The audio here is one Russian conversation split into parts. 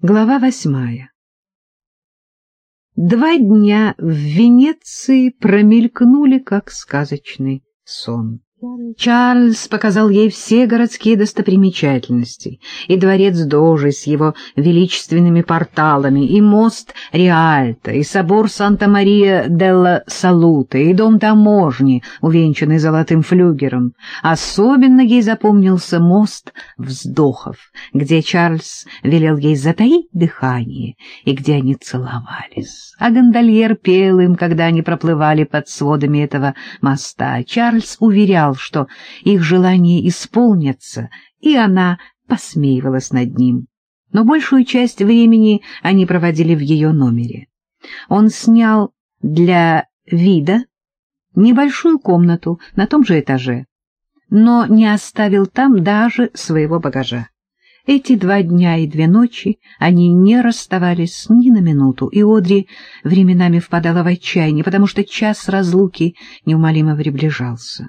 Глава восьмая Два дня в Венеции промелькнули, как сказочный сон. Чарльз показал ей все городские достопримечательности, и дворец Дожи с его величественными порталами, и мост Риальто, и собор Санта-Мария-делла-Салута, и дом таможни, увенчанный золотым флюгером. Особенно ей запомнился мост вздохов, где Чарльз велел ей затаить дыхание, и где они целовались. А гондольер пел им, когда они проплывали под сводами этого моста. Чарльз уверял, ожидал, что их желание исполнится, и она посмеивалась над ним. Но большую часть времени они проводили в ее номере. Он снял для вида небольшую комнату на том же этаже, но не оставил там даже своего багажа. Эти два дня и две ночи они не расставались ни на минуту, и Одри временами впадала в отчаяние, потому что час разлуки неумолимо приближался.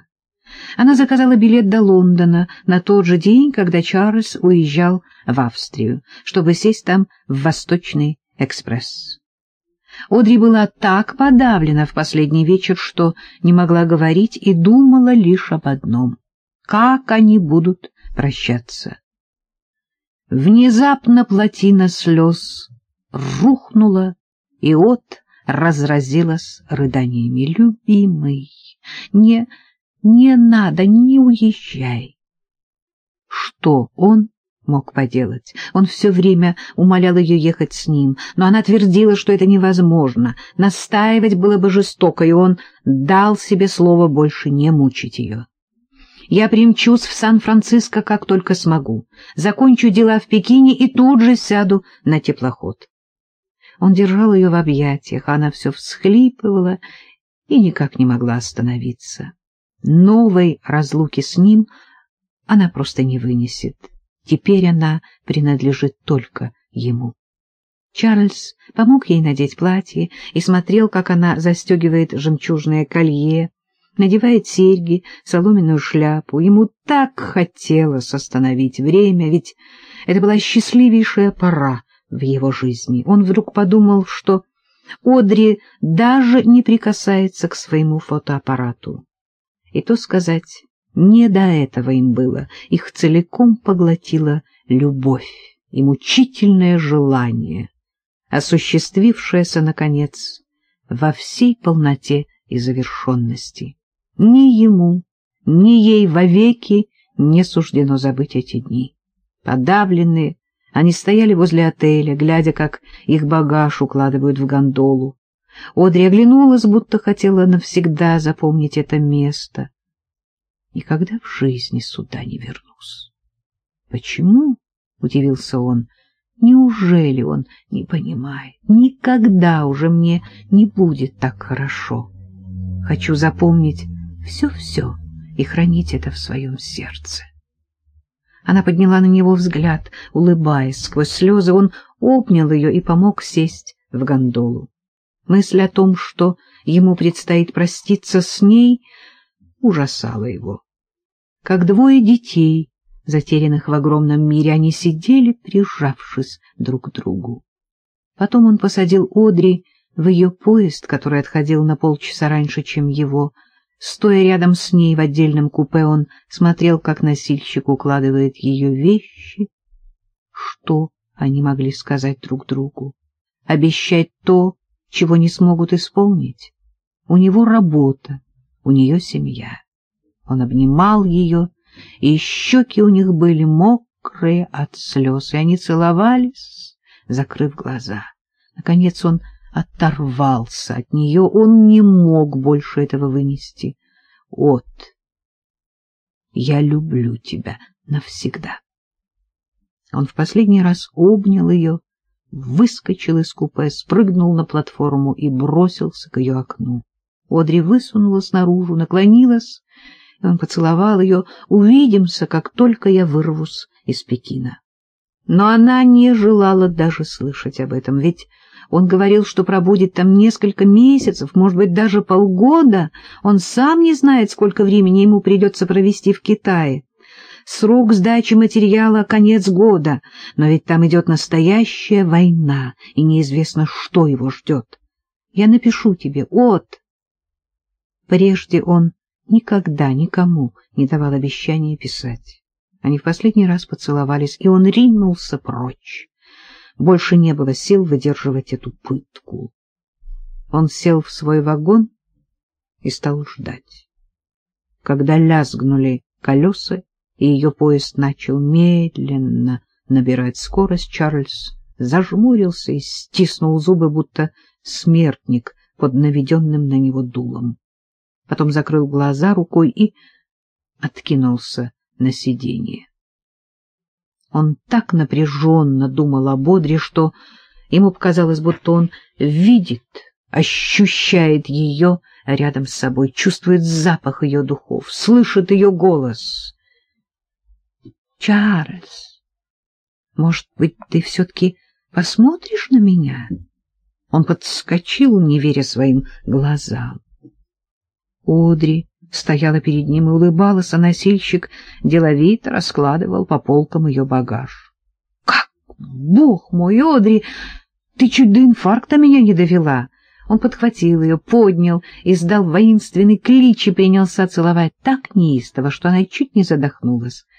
Она заказала билет до Лондона на тот же день, когда Чарльз уезжал в Австрию, чтобы сесть там в Восточный экспресс. Одри была так подавлена в последний вечер, что не могла говорить и думала лишь об одном — как они будут прощаться. Внезапно плотина слез рухнула, и от разразилась рыданиями. «Любимый, не...» Не надо, не уезжай. Что он мог поделать? Он все время умолял ее ехать с ним, но она твердила, что это невозможно. Настаивать было бы жестоко, и он дал себе слово больше не мучить ее. Я примчусь в Сан-Франциско, как только смогу, закончу дела в Пекине и тут же сяду на теплоход. Он держал ее в объятиях, она все всхлипывала и никак не могла остановиться. Новой разлуки с ним она просто не вынесет. Теперь она принадлежит только ему. Чарльз помог ей надеть платье и смотрел, как она застегивает жемчужное колье, надевает серьги, соломенную шляпу. Ему так хотелось остановить время, ведь это была счастливейшая пора в его жизни. Он вдруг подумал, что Одри даже не прикасается к своему фотоаппарату. И то сказать, не до этого им было, их целиком поглотила любовь и мучительное желание, осуществившееся, наконец, во всей полноте и завершенности. Ни ему, ни ей вовеки не суждено забыть эти дни. Подавленные, они стояли возле отеля, глядя, как их багаж укладывают в гондолу. Одри оглянулась, будто хотела навсегда запомнить это место. Никогда в жизни сюда не вернусь. Почему? — удивился он. Неужели он не понимает? Никогда уже мне не будет так хорошо. Хочу запомнить все-все и хранить это в своем сердце. Она подняла на него взгляд, улыбаясь сквозь слезы. Он обнял ее и помог сесть в гондолу. Мысль о том, что ему предстоит проститься с ней, ужасала его. Как двое детей, затерянных в огромном мире, они сидели, прижавшись друг к другу. Потом он посадил Одри в ее поезд, который отходил на полчаса раньше, чем его. Стоя рядом с ней в отдельном купе, он смотрел, как носильщик укладывает ее вещи. Что они могли сказать друг другу? Обещать то, чего не смогут исполнить. У него работа, у нее семья. Он обнимал ее, и щеки у них были мокрые от слез, и они целовались, закрыв глаза. Наконец он оторвался от нее, он не мог больше этого вынести. От, я люблю тебя навсегда. Он в последний раз обнял ее, выскочил из купе, спрыгнул на платформу и бросился к ее окну. Одри высунулась наружу, наклонилась, и он поцеловал ее. «Увидимся, как только я вырвусь из Пекина». Но она не желала даже слышать об этом, ведь он говорил, что пробудет там несколько месяцев, может быть, даже полгода. Он сам не знает, сколько времени ему придется провести в Китае. Срок сдачи материала — конец года, но ведь там идет настоящая война, и неизвестно, что его ждет. Я напишу тебе, от. Прежде он никогда никому не давал обещания писать. Они в последний раз поцеловались, и он ринулся прочь. Больше не было сил выдерживать эту пытку. Он сел в свой вагон и стал ждать. Когда лязгнули колеса, и ее поезд начал медленно набирать скорость, Чарльз зажмурился и стиснул зубы, будто смертник под наведенным на него дулом. Потом закрыл глаза рукой и откинулся на сиденье. Он так напряженно думал о Бодре, что ему показалось, будто он видит, ощущает ее рядом с собой, чувствует запах ее духов, слышит ее голос. «Чарльз, может быть, ты все-таки посмотришь на меня?» Он подскочил, не веря своим глазам. Одри стояла перед ним и улыбалась, а носильщик деловито раскладывал по полкам ее багаж. — Как? Бог мой, Одри! Ты чуть до инфаркта меня не довела! Он подхватил ее, поднял, издал воинственный клич и принялся целовать так неистово, что она чуть не задохнулась. —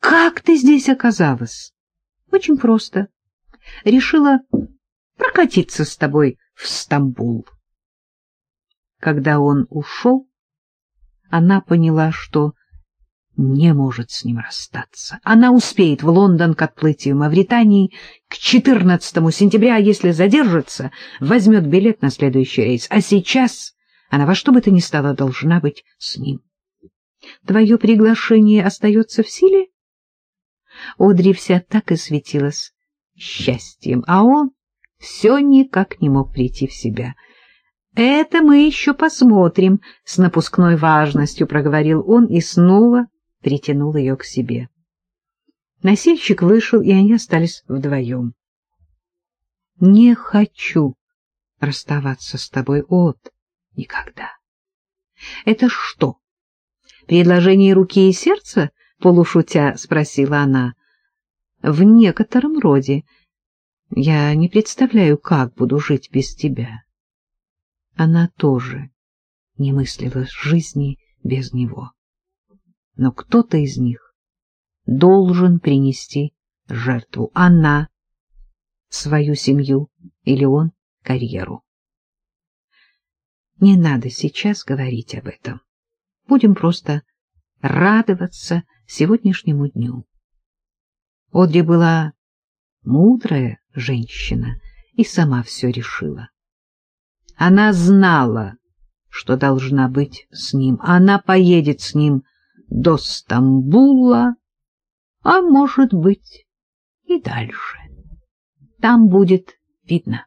Как ты здесь оказалась? — Очень просто. Решила прокатиться с тобой в Стамбул. Когда он ушел, она поняла, что не может с ним расстаться. Она успеет в Лондон к отплытию Мавритании к 14 сентября, а если задержится, возьмет билет на следующий рейс. А сейчас она во что бы то ни стало должна быть с ним. Твое приглашение остается в силе? Одри вся так и светилась счастьем, а он все никак не мог прийти в себя. — Это мы еще посмотрим, — с напускной важностью проговорил он и снова притянул ее к себе. Носильщик вышел, и они остались вдвоем. — Не хочу расставаться с тобой, от никогда. — Это что, предложение руки и сердца? — полушутя спросила она. — В некотором роде. — я не представляю, как буду жить без тебя. Она тоже не мыслила жизни без него. Но кто-то из них должен принести жертву. Она — свою семью или он — карьеру. Не надо сейчас говорить об этом. Будем просто радоваться сегодняшнему дню. Одри была мудрая женщина и сама все решила. Она знала, что должна быть с ним. Она поедет с ним до Стамбула, а может быть и дальше. Там будет видно.